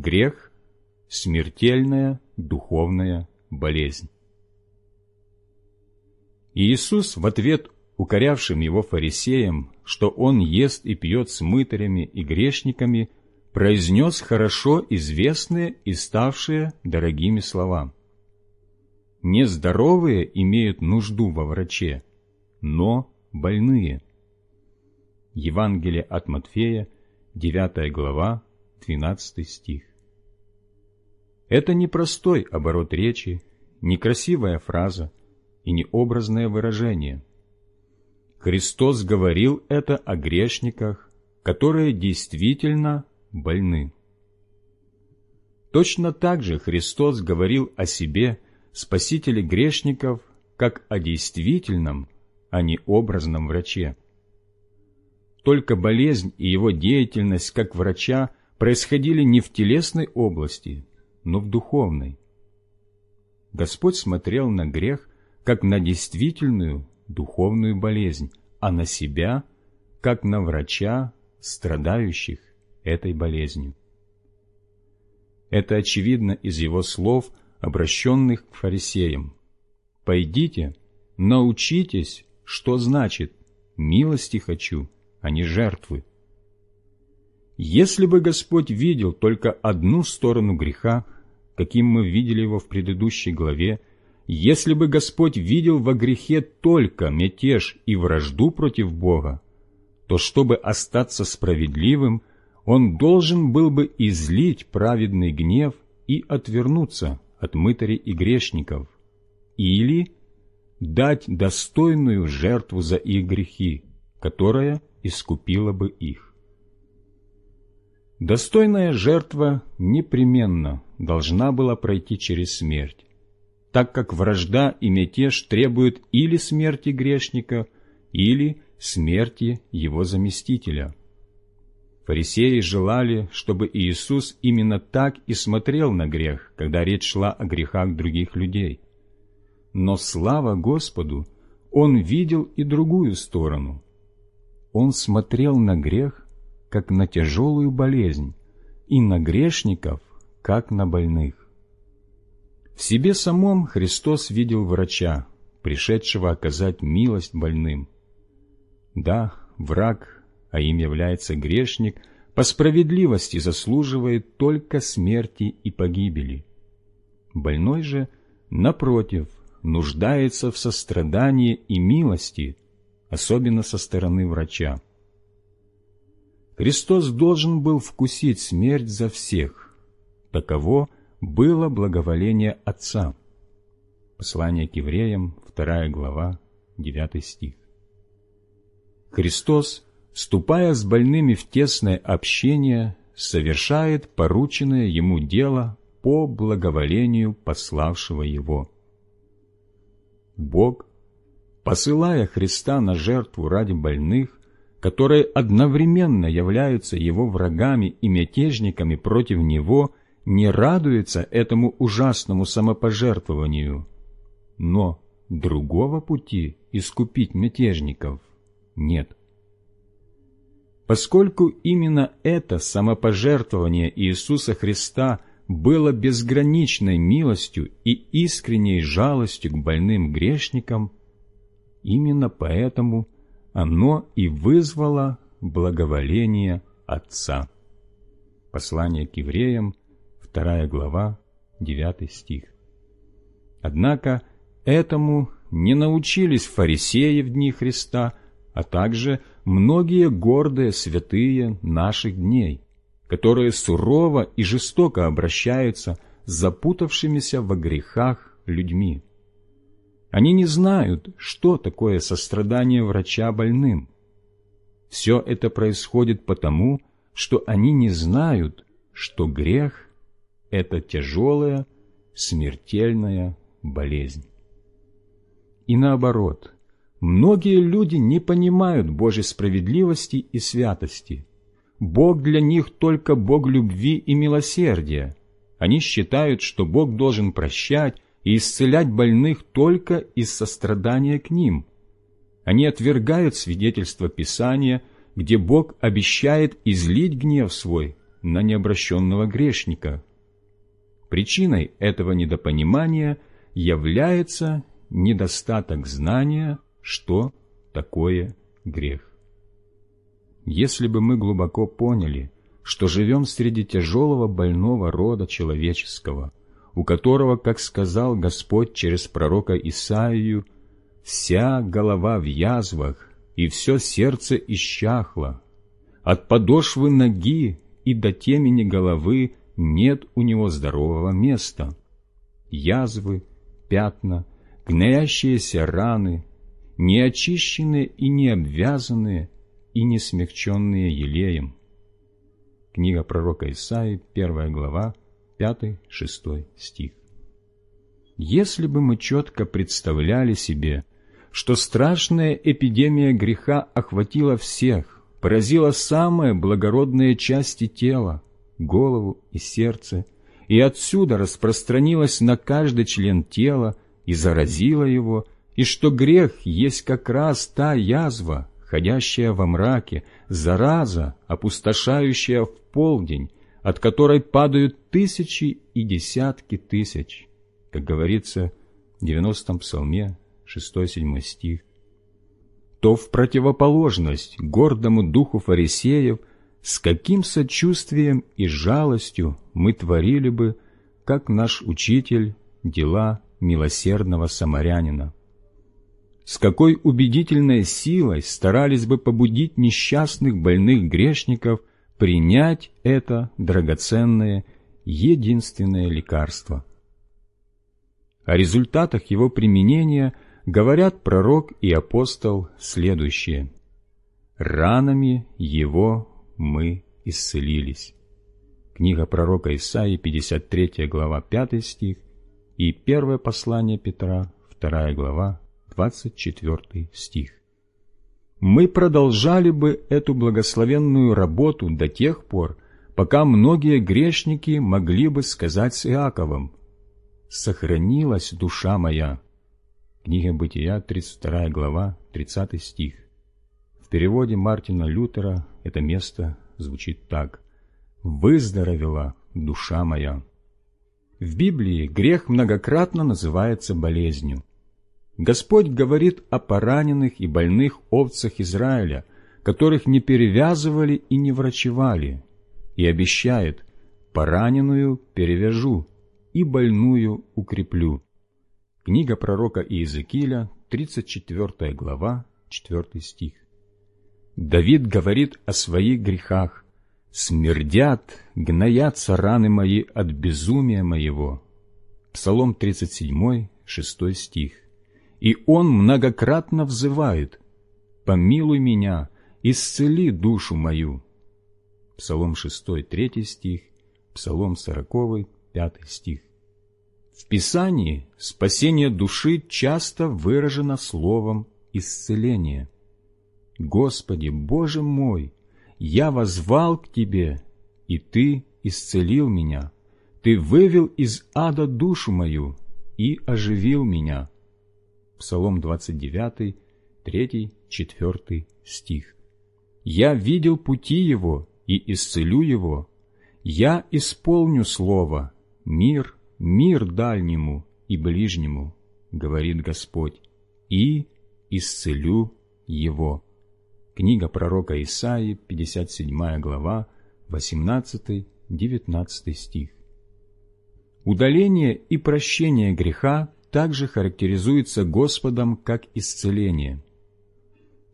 грех – смертельная духовная болезнь. Иисус в ответ укорявшим его фарисеям, что он ест и пьет с мытарями и грешниками, произнес хорошо известные и ставшие дорогими слова. Нездоровые имеют нужду во враче, но больные. Евангелие от Матфея, 9 глава, 12 стих. Это не простой оборот речи, не красивая фраза и не образное выражение. Христос говорил это о грешниках, которые действительно больны. Точно так же Христос говорил о себе, Спасителе грешников, как о действительном, а не образном враче. Только болезнь и его деятельность как врача происходили не в телесной области, но в духовной. Господь смотрел на грех как на действительную духовную болезнь, а на себя как на врача, страдающих этой болезнью. Это очевидно из его слов, обращенных к фарисеям. «Пойдите, научитесь, что значит «милости хочу», а не жертвы». Если бы Господь видел только одну сторону греха, каким мы видели его в предыдущей главе, если бы Господь видел во грехе только мятеж и вражду против Бога, то чтобы остаться справедливым, Он должен был бы излить праведный гнев и отвернуться от мытарей и грешников, или дать достойную жертву за их грехи, которая искупила бы их. Достойная жертва непременно должна была пройти через смерть, так как вражда и мятеж требуют или смерти грешника, или смерти его заместителя. Фарисеи желали, чтобы Иисус именно так и смотрел на грех, когда речь шла о грехах других людей. Но слава Господу, Он видел и другую сторону. Он смотрел на грех, как на тяжелую болезнь, и на грешников, как на больных. В себе самом Христос видел врача, пришедшего оказать милость больным. Да, враг, а им является грешник, по справедливости заслуживает только смерти и погибели. Больной же, напротив, нуждается в сострадании и милости, особенно со стороны врача. Христос должен был вкусить смерть за всех. Таково было благоволение Отца. Послание к евреям, 2 глава, 9 стих. Христос, ступая с больными в тесное общение, совершает порученное Ему дело по благоволению пославшего Его. Бог, посылая Христа на жертву ради больных, которые одновременно являются Его врагами и мятежниками против Него – не радуется этому ужасному самопожертвованию, но другого пути искупить мятежников нет. Поскольку именно это самопожертвование Иисуса Христа было безграничной милостью и искренней жалостью к больным грешникам, именно поэтому оно и вызвало благоволение Отца. Послание к евреям, 2 глава, 9 стих. Однако этому не научились фарисеи в дни Христа, а также многие гордые святые наших дней, которые сурово и жестоко обращаются с запутавшимися во грехах людьми. Они не знают, что такое сострадание врача больным. Все это происходит потому, что они не знают, что грех это тяжелая, смертельная болезнь. И наоборот, многие люди не понимают Божьей справедливости и святости. Бог для них только Бог любви и милосердия. Они считают, что Бог должен прощать и исцелять больных только из сострадания к ним. Они отвергают свидетельство Писания, где Бог обещает излить гнев свой на необращенного грешника. Причиной этого недопонимания является недостаток знания, что такое грех. Если бы мы глубоко поняли, что живем среди тяжелого больного рода человеческого, у которого, как сказал Господь через пророка Исаию, «Вся голова в язвах, и все сердце исчахло. От подошвы ноги и до темени головы нет у него здорового места. Язвы, пятна, гноящиеся раны, неочищенные и не обвязанные, и не смягченные елеем». Книга пророка Исаии, первая глава, 5-6 стих. Если бы мы четко представляли себе, что страшная эпидемия греха охватила всех, поразила самые благородные части тела, голову и сердце, и отсюда распространилась на каждый член тела и заразила его, и что грех есть как раз та язва, ходящая во мраке, зараза, опустошающая в полдень, от которой падают тысячи и десятки тысяч, как говорится в 90-м псалме, 6-7 стих, то в противоположность гордому духу фарисеев, с каким сочувствием и жалостью мы творили бы, как наш учитель, дела милосердного самарянина. С какой убедительной силой старались бы побудить несчастных больных грешников – принять это драгоценное, единственное лекарство. О результатах его применения говорят пророк и апостол следующее. «Ранами его мы исцелились». Книга пророка Исаии, 53 глава, 5 стих, и первое послание Петра, 2 глава, 24 стих мы продолжали бы эту благословенную работу до тех пор, пока многие грешники могли бы сказать с Иаковом «Сохранилась душа моя». Книга Бытия, 32 глава, 30 стих. В переводе Мартина Лютера это место звучит так «Выздоровела душа моя». В Библии грех многократно называется болезнью. Господь говорит о пораненных и больных овцах Израиля, которых не перевязывали и не врачевали, и обещает «пораненную перевяжу и больную укреплю». Книга пророка Иезекииля, 34 глава, 4 стих. Давид говорит о своих грехах. «Смердят, гноятся раны мои от безумия моего». Псалом 37, 6 стих и он многократно взывает «Помилуй меня, исцели душу мою». Псалом 6, 3 стих, Псалом 40, 5 стих. В Писании спасение души часто выражено словом «исцеление». «Господи, Боже мой, я возвал к Тебе, и Ты исцелил меня. Ты вывел из ада душу мою и оживил меня». Псалом 29, 3, 4 стих. «Я видел пути его и исцелю его. Я исполню слово, мир, мир дальнему и ближнему, говорит Господь, и исцелю его». Книга пророка Исаии, 57 глава, 18-19 стих. Удаление и прощение греха также характеризуется Господом как исцеление.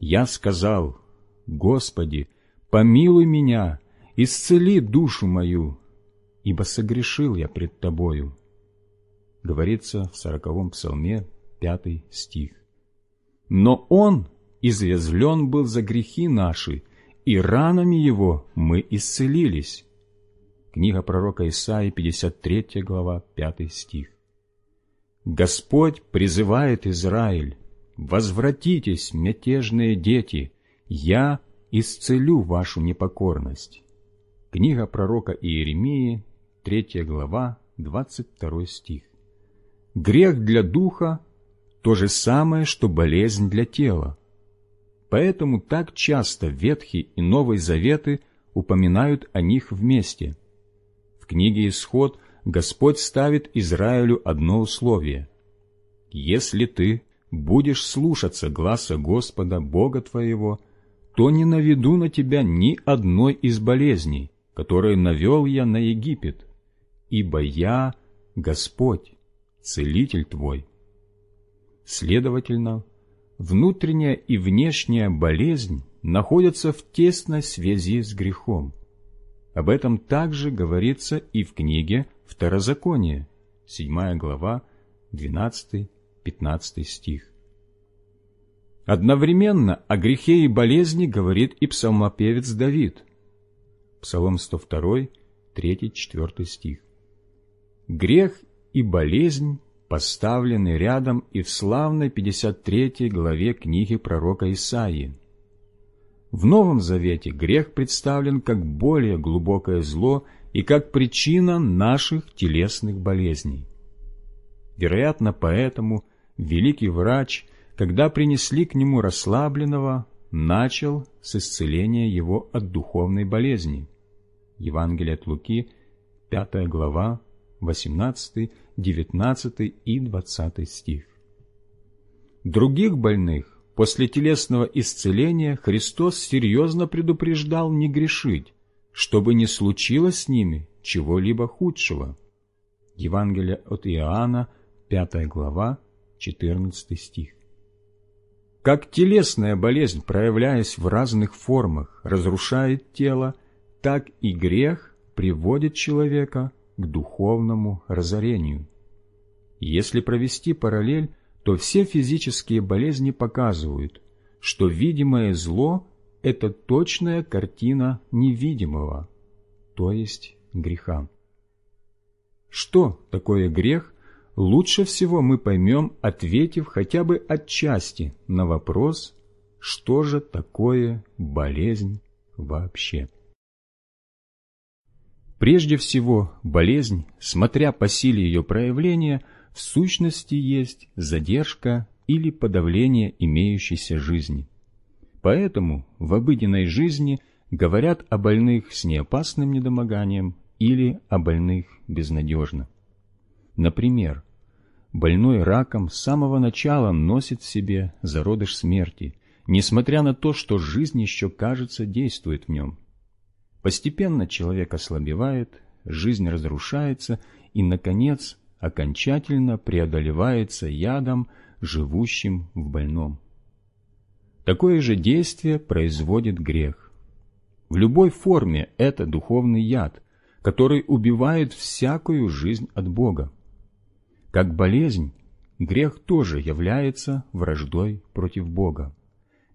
«Я сказал, Господи, помилуй меня, исцели душу мою, ибо согрешил я пред Тобою». Говорится в сороковом псалме, пятый стих. «Но Он извезлен был за грехи наши, и ранами Его мы исцелились». Книга пророка Исаии, 53 глава, 5 стих. Господь призывает Израиль, «Возвратитесь, мятежные дети, я исцелю вашу непокорность». Книга пророка Иеремии, 3 глава, 22 стих. Грех для духа – то же самое, что болезнь для тела. Поэтому так часто Ветхий и Новый Заветы упоминают о них вместе. В книге «Исход» Господь ставит Израилю одно условие. «Если ты будешь слушаться гласа Господа, Бога твоего, то не наведу на тебя ни одной из болезней, которые навел я на Египет, ибо я Господь, Целитель твой». Следовательно, внутренняя и внешняя болезнь находятся в тесной связи с грехом. Об этом также говорится и в книге Второзаконие, 7 глава, 12-15 стих. Одновременно о грехе и болезни говорит и псалмопевец Давид. Псалом 102, 3-4 стих. Грех и болезнь поставлены рядом и в славной 53 главе книги пророка Исаии. В Новом Завете грех представлен как более глубокое зло и как причина наших телесных болезней. Вероятно, поэтому великий врач, когда принесли к нему расслабленного, начал с исцеления его от духовной болезни. Евангелие от Луки, 5 глава, 18, 19 и 20 стих. Других больных после телесного исцеления Христос серьезно предупреждал не грешить, чтобы не случилось с ними чего-либо худшего. Евангелие от Иоанна, 5 глава, 14 стих. Как телесная болезнь, проявляясь в разных формах, разрушает тело, так и грех приводит человека к духовному разорению. Если провести параллель, то все физические болезни показывают, что видимое зло – это точная картина невидимого, то есть греха. Что такое грех, лучше всего мы поймем, ответив хотя бы отчасти на вопрос, что же такое болезнь вообще. Прежде всего, болезнь, смотря по силе ее проявления, в сущности есть задержка или подавление имеющейся жизни. Поэтому в обыденной жизни говорят о больных с неопасным недомоганием или о больных безнадежно. Например, больной раком с самого начала носит в себе зародыш смерти, несмотря на то, что жизнь еще, кажется, действует в нем. Постепенно человек ослабевает, жизнь разрушается и, наконец, окончательно преодолевается ядом, живущим в больном. Такое же действие производит грех. В любой форме это духовный яд, который убивает всякую жизнь от Бога. Как болезнь, грех тоже является враждой против Бога.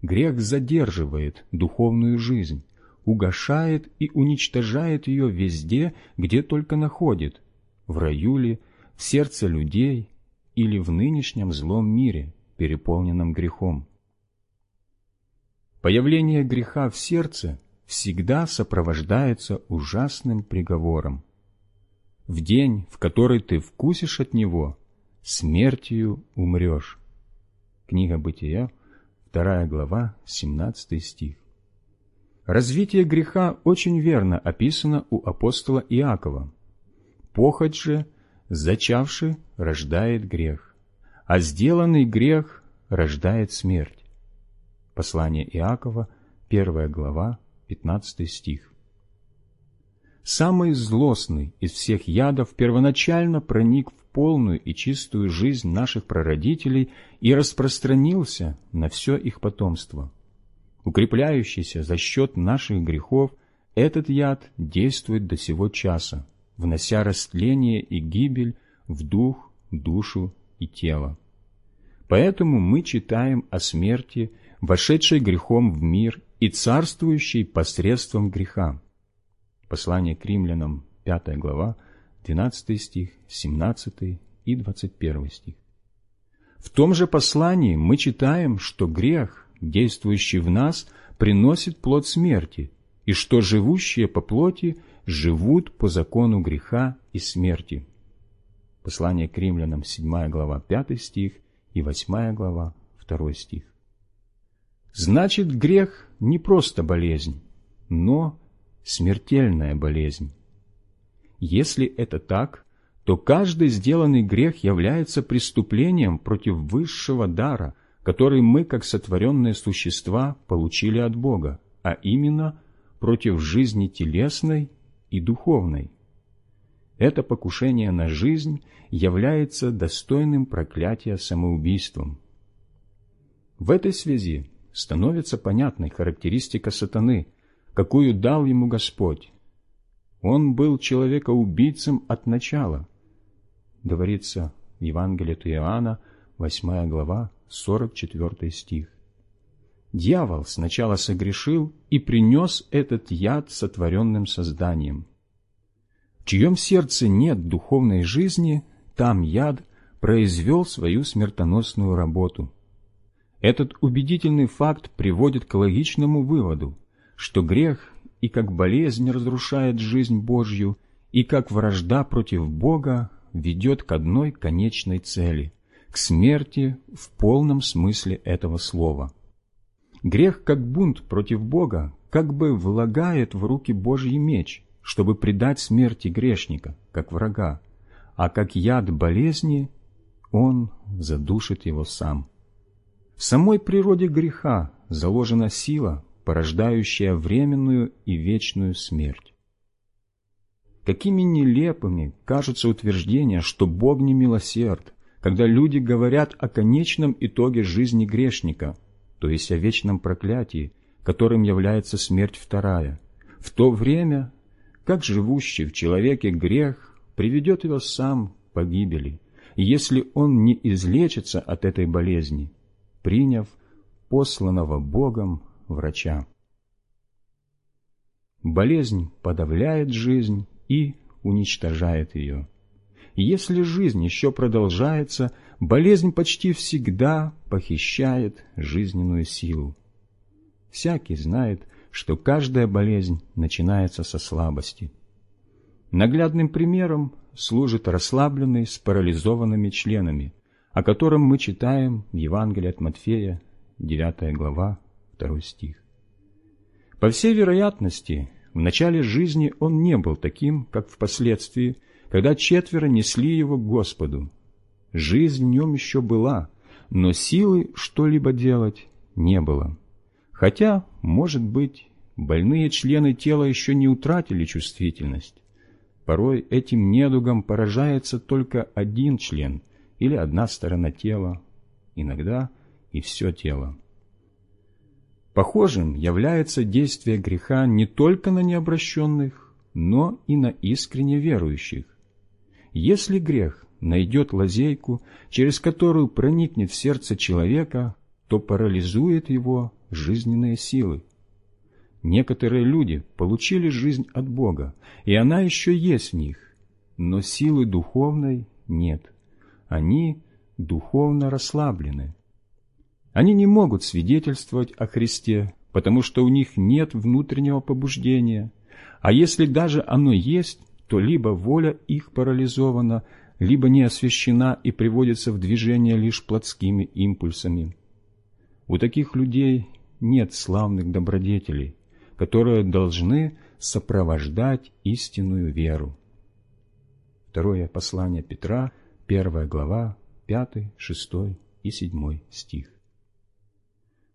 Грех задерживает духовную жизнь, угошает и уничтожает ее везде, где только находит, в раю ли, в сердце людей или в нынешнем злом мире, переполненном грехом. Появление греха в сердце всегда сопровождается ужасным приговором. В день, в который ты вкусишь от него, смертью умрешь. Книга Бытия, 2 глава, 17 стих. Развитие греха очень верно описано у апостола Иакова. Похоть же, зачавший, рождает грех, а сделанный грех рождает смерть. Послание Иакова, 1 глава, 15 стих. Самый злостный из всех ядов первоначально проник в полную и чистую жизнь наших прародителей и распространился на все их потомство – укрепляющийся за счет наших грехов, этот яд действует до сего часа, внося растление и гибель в дух, душу и тело. Поэтому мы читаем о смерти, вошедшей грехом в мир и царствующей посредством греха. Послание к римлянам, 5 глава, 12 стих, 17 и 21 стих. В том же послании мы читаем, что грех действующий в нас, приносит плод смерти, и что живущие по плоти живут по закону греха и смерти. Послание к римлянам, 7 глава, 5 стих и 8 глава, 2 стих. Значит, грех не просто болезнь, но смертельная болезнь. Если это так, то каждый сделанный грех является преступлением против высшего дара, который мы, как сотворенные существа, получили от Бога, а именно против жизни телесной и духовной. Это покушение на жизнь является достойным проклятия самоубийством. В этой связи становится понятной характеристика сатаны, какую дал ему Господь. Он был человека-убийцем от начала – говорится в Евангелии от Иоанна, 8 глава, 44 стих. Дьявол сначала согрешил и принес этот яд сотворенным созданием. В чьем сердце нет духовной жизни, там яд произвел свою смертоносную работу. Этот убедительный факт приводит к логичному выводу, что грех и как болезнь разрушает жизнь Божью, и как вражда против Бога ведет к одной конечной цели – к смерти в полном смысле этого слова. Грех, как бунт против Бога, как бы влагает в руки Божий меч, чтобы предать смерти грешника, как врага, а как яд болезни он задушит его сам. В самой природе греха заложена сила, порождающая временную и вечную смерть. Какими нелепыми кажутся утверждения, что Бог не милосерд, когда люди говорят о конечном итоге жизни грешника, то есть о вечном проклятии, которым является смерть вторая, в то время, как живущий в человеке грех приведет его сам к погибели, если он не излечится от этой болезни, приняв посланного Богом врача. Болезнь подавляет жизнь и уничтожает ее. Если жизнь еще продолжается, болезнь почти всегда похищает жизненную силу. Всякий знает, что каждая болезнь начинается со слабости. Наглядным примером служит расслабленный с парализованными членами, о котором мы читаем в Евангелии от Матфея, 9 глава, 2 стих. По всей вероятности, в начале жизни он не был таким, как впоследствии, когда четверо несли его к Господу. Жизнь в нем еще была, но силы что-либо делать не было. Хотя, может быть, больные члены тела еще не утратили чувствительность. Порой этим недугом поражается только один член или одна сторона тела, иногда и все тело. Похожим является действие греха не только на необращенных, но и на искренне верующих. Если грех найдет лазейку, через которую проникнет в сердце человека, то парализует его жизненные силы. Некоторые люди получили жизнь от Бога, и она еще есть в них, но силы духовной нет. Они духовно расслаблены. Они не могут свидетельствовать о Христе, потому что у них нет внутреннего побуждения, а если даже оно есть, то либо воля их парализована, либо не освящена и приводится в движение лишь плотскими импульсами. У таких людей нет славных добродетелей, которые должны сопровождать истинную веру. Второе послание Петра, первая глава, пятый, шестой и седьмой стих.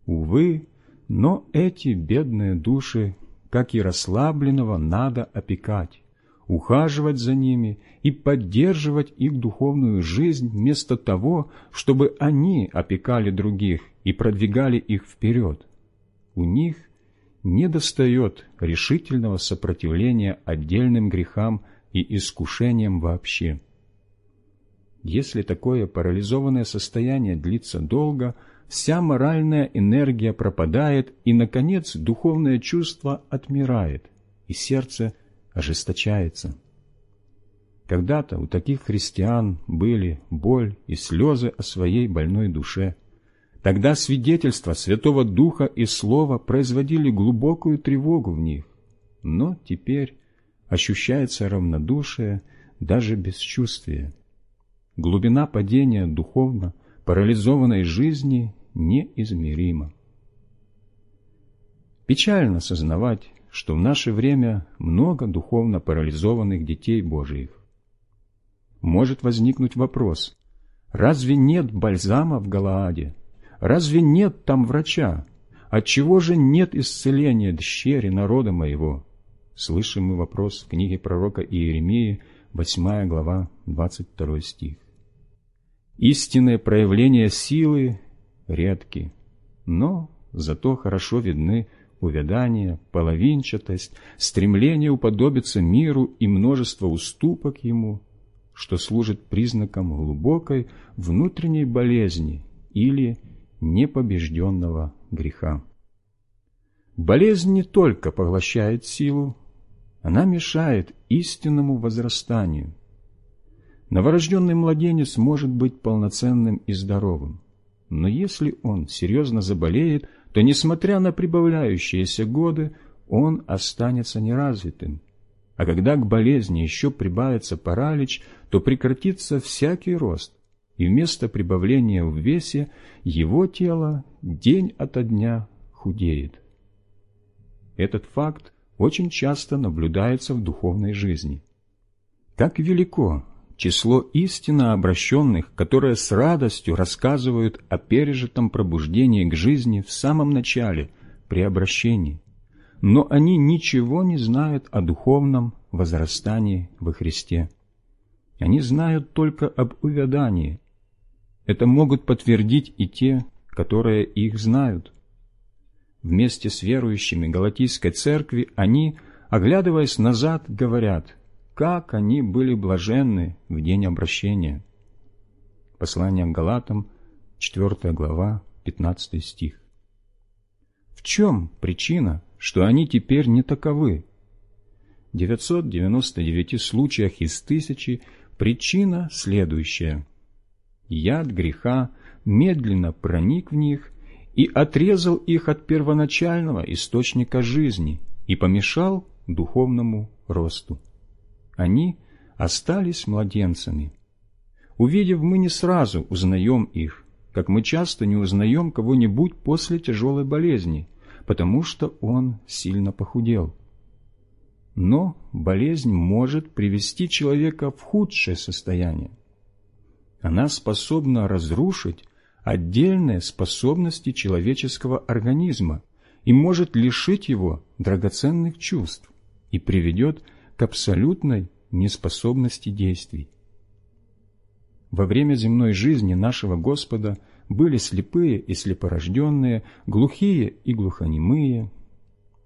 Увы, но эти бедные души, как и расслабленного, надо опекать, ухаживать за ними и поддерживать их духовную жизнь вместо того, чтобы они опекали других и продвигали их вперед. У них недостает решительного сопротивления отдельным грехам и искушениям вообще. Если такое парализованное состояние длится долго – вся моральная энергия пропадает, и, наконец, духовное чувство отмирает, и сердце ожесточается. Когда-то у таких христиан были боль и слезы о своей больной душе. Тогда свидетельства Святого Духа и Слова производили глубокую тревогу в них. Но теперь ощущается равнодушие, даже бесчувствие. Глубина падения духовно парализованной жизни неизмеримо. Печально сознавать, что в наше время много духовно парализованных детей Божиих. Может возникнуть вопрос, разве нет бальзама в Галааде? Разве нет там врача? Отчего же нет исцеления дщери народа моего? Слышим мы вопрос в книге пророка Иеремии, 8 глава, 22 стих. Истинные проявления силы редки, но зато хорошо видны увядание, половинчатость, стремление уподобиться миру и множество уступок ему, что служит признаком глубокой внутренней болезни или непобежденного греха. Болезнь не только поглощает силу, она мешает истинному возрастанию. Новорожденный младенец может быть полноценным и здоровым, но если он серьезно заболеет, то, несмотря на прибавляющиеся годы, он останется неразвитым. А когда к болезни еще прибавится паралич, то прекратится всякий рост, и вместо прибавления в весе его тело день ото дня худеет. Этот факт очень часто наблюдается в духовной жизни. Как велико число истинно обращенных, которые с радостью рассказывают о пережитом пробуждении к жизни в самом начале, при обращении, но они ничего не знают о духовном возрастании во Христе. Они знают только об увядании. Это могут подтвердить и те, которые их знают. Вместе с верующими Галатийской церкви они, оглядываясь назад, говорят – как они были блаженны в день обращения. Послание к Галатам, 4 глава, 15 стих. В чем причина, что они теперь не таковы? В 999 случаях из тысячи причина следующая. Яд греха медленно проник в них и отрезал их от первоначального источника жизни и помешал духовному росту. Они остались младенцами. Увидев, мы не сразу узнаем их, как мы часто не узнаем кого-нибудь после тяжелой болезни, потому что он сильно похудел. Но болезнь может привести человека в худшее состояние. Она способна разрушить отдельные способности человеческого организма и может лишить его драгоценных чувств и приведет к абсолютной неспособности действий. Во время земной жизни нашего Господа были слепые и слепорожденные, глухие и глухонемые.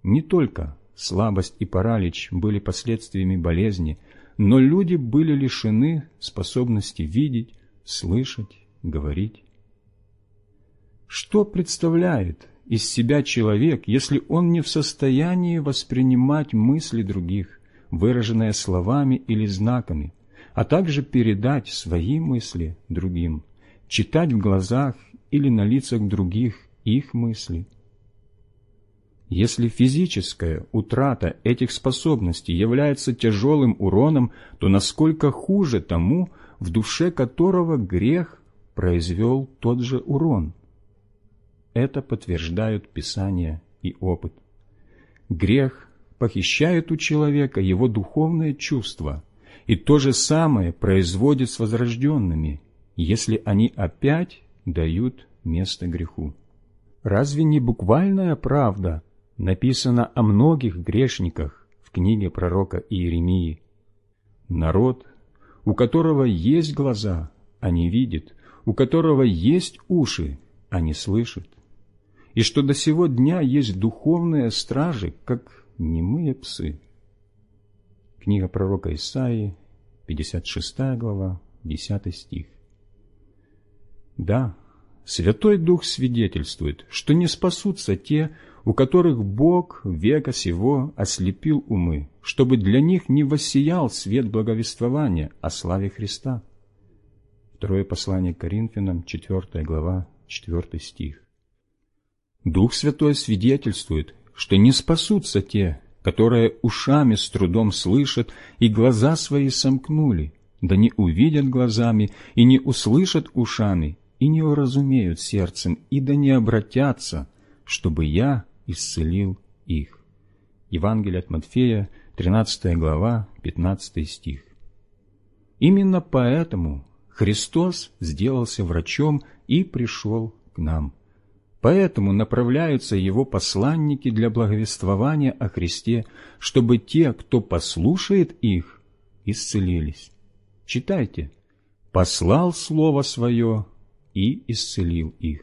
Не только слабость и паралич были последствиями болезни, но люди были лишены способности видеть, слышать, говорить. Что представляет из себя человек, если он не в состоянии воспринимать мысли других, выраженное словами или знаками, а также передать свои мысли другим, читать в глазах или на лицах других их мысли. Если физическая утрата этих способностей является тяжелым уроном, то насколько хуже тому, в душе которого грех произвел тот же урон? Это подтверждают Писание и опыт. Грех похищает у человека его духовное чувство, и то же самое производит с возрожденными, если они опять дают место греху. Разве не буквальная правда написана о многих грешниках в книге пророка Иеремии? Народ, у которого есть глаза, а не видит, у которого есть уши, а не слышит, и что до сего дня есть духовные стражи, как немые псы. Книга пророка Исаии, 56 глава, 10 стих. Да, Святой Дух свидетельствует, что не спасутся те, у которых Бог века сего ослепил умы, чтобы для них не воссиял свет благовествования о славе Христа. Второе послание к Коринфянам, 4 глава, 4 стих. Дух Святой свидетельствует, что не спасутся те, которые ушами с трудом слышат и глаза свои сомкнули, да не увидят глазами и не услышат ушами и не уразумеют сердцем и да не обратятся, чтобы я исцелил их. Евангелие от Матфея, 13 глава, 15 стих. Именно поэтому Христос сделался врачом и пришел к нам. Поэтому направляются Его посланники для благовествования о Христе, чтобы те, кто послушает их, исцелились. Читайте. «Послал Слово Свое и исцелил их».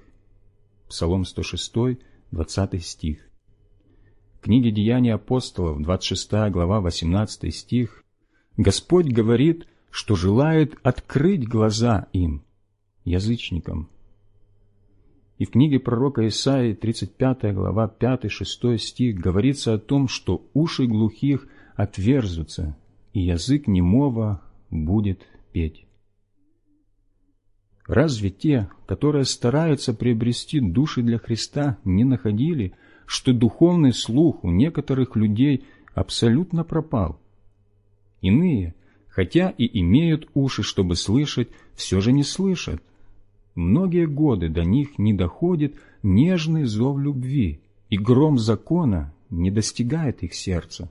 Псалом 106, 20 стих. В книге Деяний апостолов, 26 глава, 18 стих, Господь говорит, что желает открыть глаза им, язычникам. И в книге пророка Исаии, 35 глава, 5-6 стих, говорится о том, что уши глухих отверзутся, и язык немого будет петь. Разве те, которые стараются приобрести души для Христа, не находили, что духовный слух у некоторых людей абсолютно пропал? Иные – хотя и имеют уши, чтобы слышать, все же не слышат. Многие годы до них не доходит нежный зов любви, и гром закона не достигает их сердца.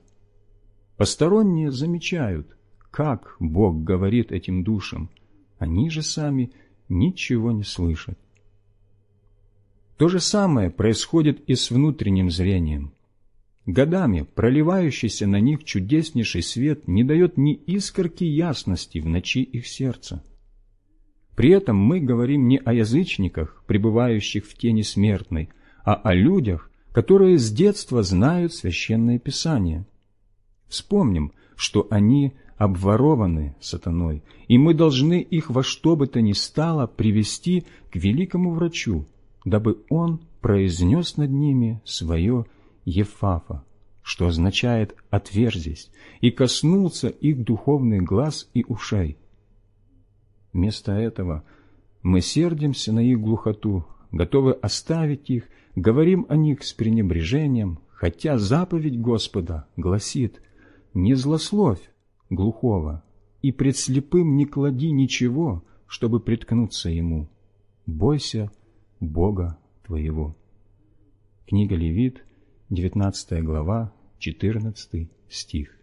Посторонние замечают, как Бог говорит этим душам, они же сами ничего не слышат. То же самое происходит и с внутренним зрением. Годами проливающийся на них чудеснейший свет не дает ни искорки ясности в ночи их сердца. При этом мы говорим не о язычниках, пребывающих в тени смертной, а о людях, которые с детства знают Священное Писание. Вспомним, что они обворованы сатаной, и мы должны их во что бы то ни стало привести к великому врачу, дабы он произнес над ними свое Ефафа, что означает «отверзись», и коснулся их духовных глаз и ушей. Вместо этого мы сердимся на их глухоту, готовы оставить их, говорим о них с пренебрежением, хотя заповедь Господа гласит «Не злословь глухого, и пред слепым не клади ничего, чтобы приткнуться ему. Бойся Бога твоего». Книга Левит, 19 глава, 14 стих.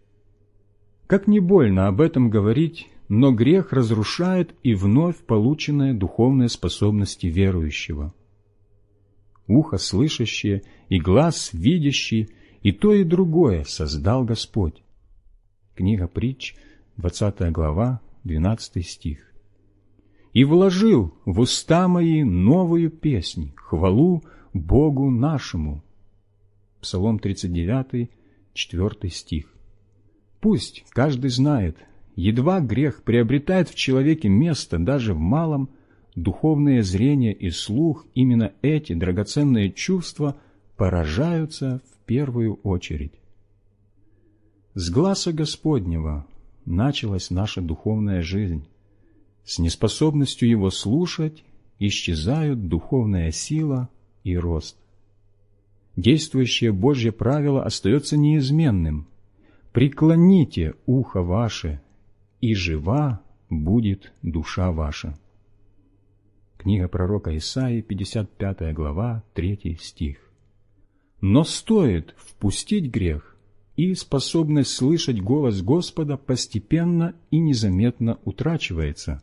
Как не больно об этом говорить, но грех разрушает и вновь полученные духовные способности верующего. Ухо слышащее и глаз видящий, и то и другое создал Господь. Книга притч, 20 глава, 12 стих. «И вложил в уста мои новую песнь, хвалу Богу нашему, Псалом 39, 4 стих. Пусть каждый знает, едва грех приобретает в человеке место даже в малом, духовное зрение и слух, именно эти драгоценные чувства поражаются в первую очередь. С глаза Господнего началась наша духовная жизнь. С неспособностью Его слушать исчезают духовная сила и рост действующее Божье правило остается неизменным. «Преклоните ухо ваше, и жива будет душа ваша». Книга пророка Исаии, 55 глава, 3 стих. Но стоит впустить грех, и способность слышать голос Господа постепенно и незаметно утрачивается.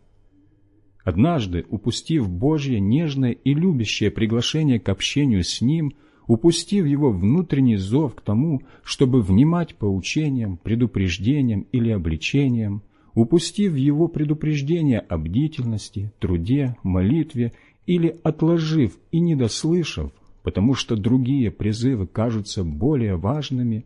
Однажды, упустив Божье нежное и любящее приглашение к общению с Ним – упустив его внутренний зов к тому, чтобы внимать поучениям, предупреждениям или обличениям, упустив его предупреждение о бдительности, труде, молитве или отложив и недослышав, потому что другие призывы кажутся более важными,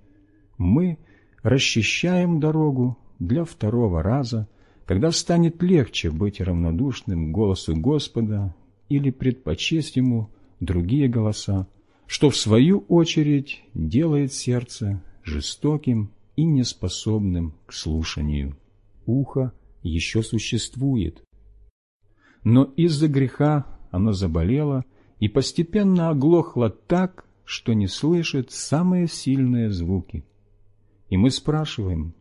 мы расчищаем дорогу для второго раза, когда станет легче быть равнодушным голосу Господа или предпочесть Ему другие голоса, что в свою очередь делает сердце жестоким и неспособным к слушанию. Ухо еще существует, но из-за греха оно заболело и постепенно оглохло так, что не слышит самые сильные звуки. И мы спрашиваем,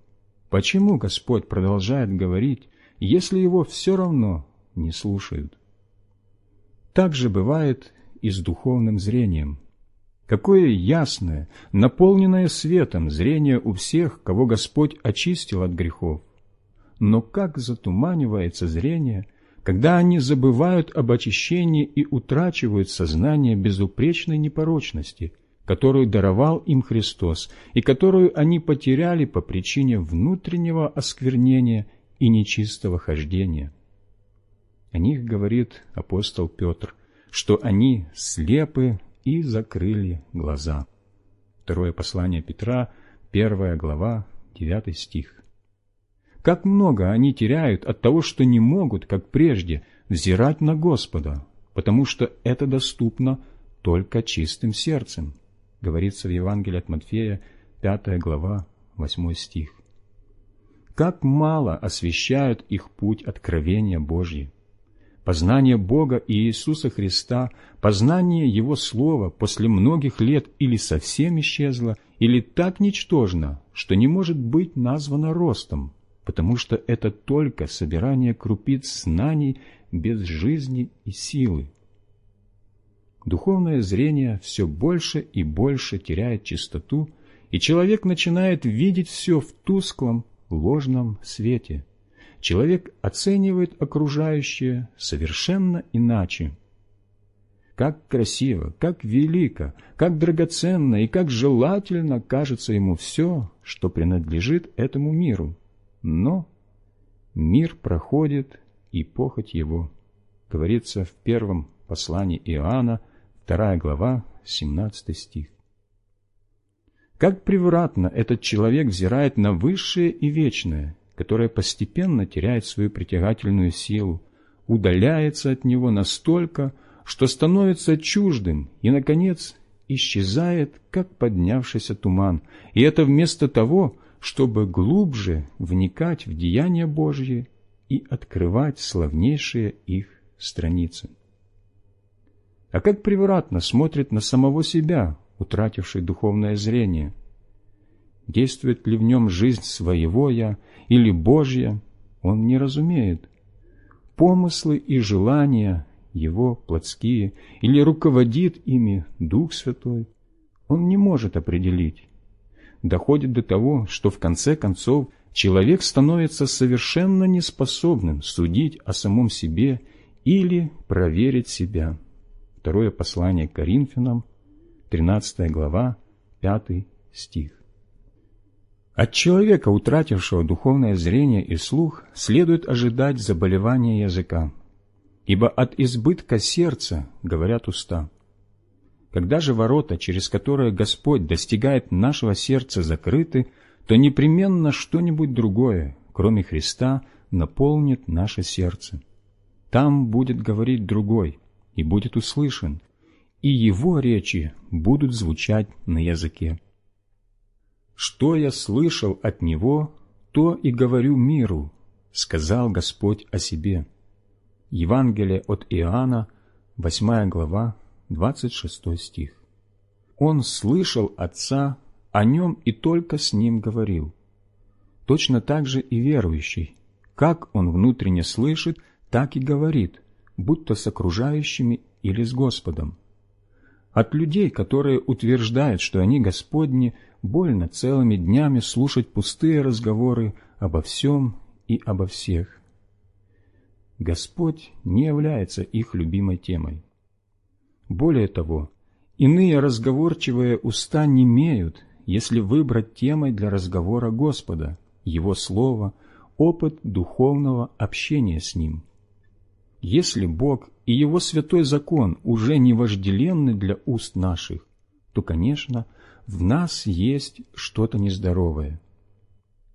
почему Господь продолжает говорить, если его все равно не слушают? Так же бывает и с духовным зрением. Какое ясное, наполненное светом зрение у всех, кого Господь очистил от грехов. Но как затуманивается зрение, когда они забывают об очищении и утрачивают сознание безупречной непорочности, которую даровал им Христос и которую они потеряли по причине внутреннего осквернения и нечистого хождения. О них говорит апостол Петр, что они слепы и закрыли глаза. Второе послание Петра, первая глава, девятый стих. Как много они теряют от того, что не могут, как прежде, взирать на Господа, потому что это доступно только чистым сердцем, говорится в Евангелии от Матфея, пятая глава, восьмой стих. Как мало освещают их путь откровения Божьи познание Бога и Иисуса Христа, познание Его Слова после многих лет или совсем исчезло, или так ничтожно, что не может быть названо ростом, потому что это только собирание крупиц знаний без жизни и силы. Духовное зрение все больше и больше теряет чистоту, и человек начинает видеть все в тусклом, ложном свете – человек оценивает окружающее совершенно иначе. Как красиво, как велико, как драгоценно и как желательно кажется ему все, что принадлежит этому миру. Но мир проходит, и похоть его. Говорится в первом послании Иоанна, вторая глава, 17 стих. Как превратно этот человек взирает на высшее и вечное, которое постепенно теряет свою притягательную силу, удаляется от него настолько, что становится чуждым и, наконец, исчезает, как поднявшийся туман, и это вместо того, чтобы глубже вникать в деяния Божьи и открывать славнейшие их страницы. А как превратно смотрит на самого себя, утративший духовное зрение – действует ли в нем жизнь своего «я» или Божья, он не разумеет. Помыслы и желания его плотские или руководит ими Дух Святой, он не может определить. Доходит до того, что в конце концов человек становится совершенно неспособным судить о самом себе или проверить себя. Второе послание к Коринфянам, 13 глава, 5 стих. От человека, утратившего духовное зрение и слух, следует ожидать заболевания языка, ибо от избытка сердца говорят уста. Когда же ворота, через которые Господь достигает нашего сердца, закрыты, то непременно что-нибудь другое, кроме Христа, наполнит наше сердце. Там будет говорить другой и будет услышан, и его речи будут звучать на языке. «Что я слышал от Него, то и говорю миру», — сказал Господь о себе. Евангелие от Иоанна, 8 глава, 26 стих. Он слышал Отца, о нем и только с ним говорил. Точно так же и верующий. Как он внутренне слышит, так и говорит, будто с окружающими или с Господом. От людей, которые утверждают, что они Господни, больно целыми днями слушать пустые разговоры обо всем и обо всех. Господь не является их любимой темой. Более того, иные разговорчивые уста не имеют, если выбрать темой для разговора Господа, Его Слово, опыт духовного общения с Ним – если Бог и Его святой закон уже не вожделенны для уст наших, то, конечно, в нас есть что-то нездоровое.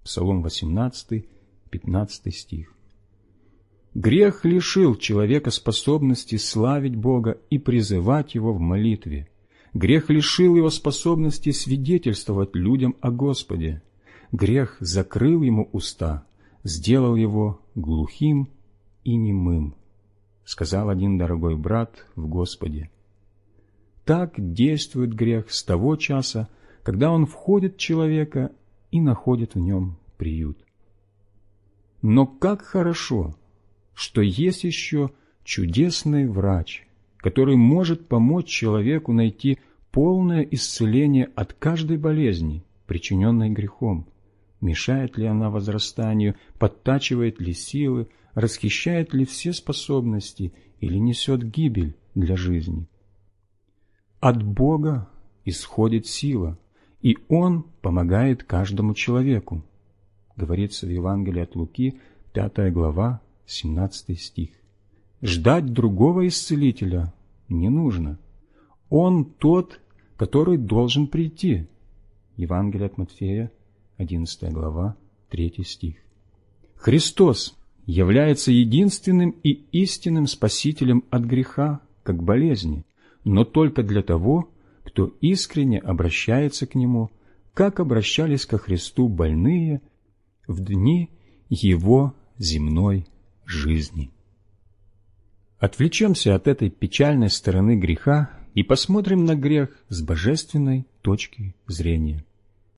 Псалом 18, 15 стих. Грех лишил человека способности славить Бога и призывать Его в молитве. Грех лишил его способности свидетельствовать людям о Господе. Грех закрыл ему уста, сделал его глухим и немым сказал один дорогой брат в Господе. Так действует грех с того часа, когда он входит в человека и находит в нем приют. Но как хорошо, что есть еще чудесный врач, который может помочь человеку найти полное исцеление от каждой болезни, причиненной грехом. Мешает ли она возрастанию, подтачивает ли силы, расхищает ли все способности или несет гибель для жизни. От Бога исходит сила, и Он помогает каждому человеку, говорится в Евангелии от Луки, 5 глава, 17 стих. Ждать другого исцелителя не нужно. Он тот, который должен прийти. Евангелие от Матфея, 11 глава, 3 стих. Христос является единственным и истинным спасителем от греха, как болезни, но только для того, кто искренне обращается к Нему, как обращались ко Христу больные в дни Его земной жизни. Отвлечемся от этой печальной стороны греха и посмотрим на грех с божественной точки зрения.